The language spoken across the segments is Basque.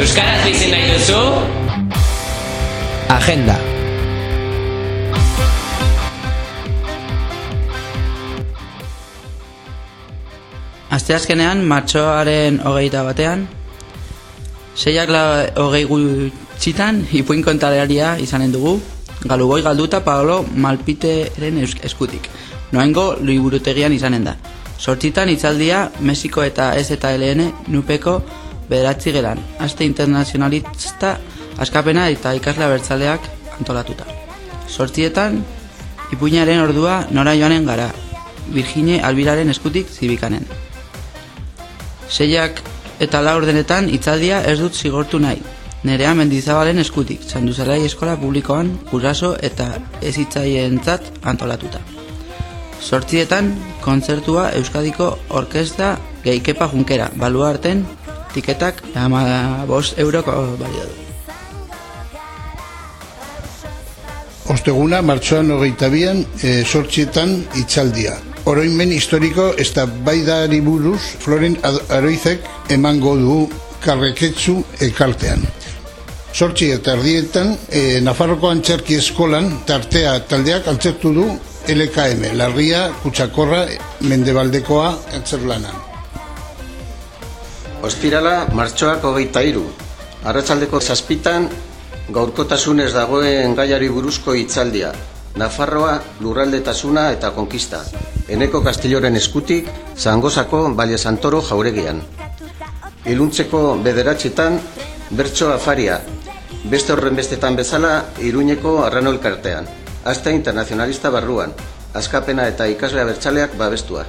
Euskaraz bizi nahi duzu? Agenda. Asteazkenean, martxoaren hogeita batean, seiak la hogei gutxitan, ipuin kontalearia izanen dugu, galuboi galduta Paolo Malpiteren eskutik. Noengo liburutegian izanen da. Sortzitan itzaldia Mexiko eta ez eta LN nupeko bederatzi gelan. Aste internazionalista askapena eta ikasle abertzaleak antolatuta. Sortzietan, ipuinaren ordua nora joanen gara, Virginie Albiraren eskutik zibikanen. Seiak eta la ordenetan itzaldia ez dut zigortu nahi. Nerea mendizabalen eskutik, Sanduzelai eskola publikoan, guraso eta ezitzaientzat antolatuta. Sortzietan, kontzertua Euskadiko Orkestra Geikepa Junkera, baluarten tiketak ama bost euroko balio du. Osteguna, martxoan hogeita bian, e, sortxietan itzaldia. Oroimen historiko ez da baidari buruz Floren Aroizek emango du karreketzu elkartean. Sortxi eta erdietan, e, Nafarroko Antxerki Eskolan tartea taldeak antzertu du LKM, Larria, Kutsakorra, Mendebaldekoa, Antzerlana. Ostirala, martxoak hogeita iru. Arratsaldeko zazpitan, gaurkotasunez dagoen gaiari buruzko hitzaldia. Nafarroa, lurraldetasuna eta konkista. Eneko Kastilloren eskutik, Zangozako Baile Santoro jauregian. Iluntzeko bederatxetan, bertso afaria. Beste horren bestetan bezala, Iruñeko Arrano elkartean. Aste internazionalista barruan. Askapena eta ikasle abertzaleak babestua.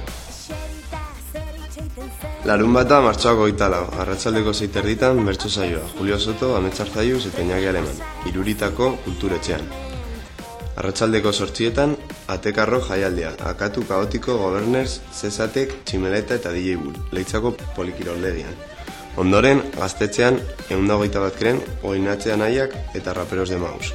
Larun bata martxoak goita lau, arratsaldeko zeiterditan bertso saioa, Julio Soto, Ametsar Zaiuz eta Aleman, iruritako kulturetxean. Arratsaldeko sortxietan, atekarro jaialdea, akatu kaotiko goberners, zezatek, tximeleta eta DJ Bull, leitzako polikiroldegian. Ondoren, gaztetxean, eunda hogeita bat kren, oinatzean aiak eta raperos de maus.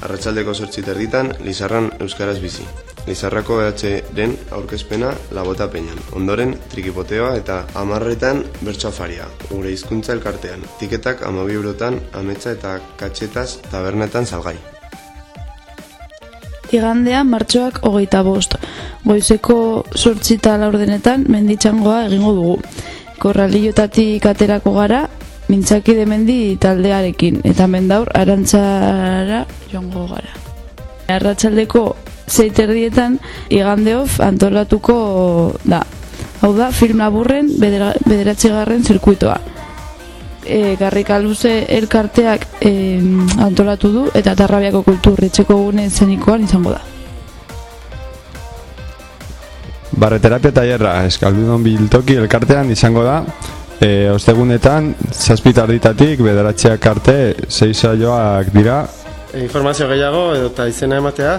Arratsaldeko sortziterditan, Lizarran Euskaraz bizi. Lizarrako EH-ren aurkezpena labota peñan. Ondoren, trikipoteoa eta amarretan bertso afaria, gure hizkuntza elkartean. Tiketak amabi eurotan, ametsa eta katxetaz tabernetan salgai. Igandea martxoak hogeita bost. Goizeko sortxita laurdenetan menditxangoa egingo dugu. Korraliotatik aterako gara, mintzaki de mendi taldearekin, eta mendaur arantzara joango gara. Arratsaldeko zeiterdietan igandeof antolatuko da. Hau da, film laburren bedera, bederatzigarren zirkuitoa. E, Garrika luze elkarteak e, antolatu du eta Tarrabiako kulturretxeko gune zenikoan izango da. Barreterapia tailerra eskaldudon biltoki elkartean izango da e, ostegunetan zazpitarditatik bederatziak arte sei saioak dira informazio gehiago edo eta izena ematea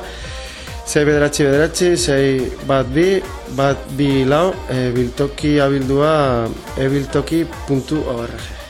sei bederatzi bederatzi, sei bat bi, bat bi lau, e, biltoki abildua ebiltoki.org.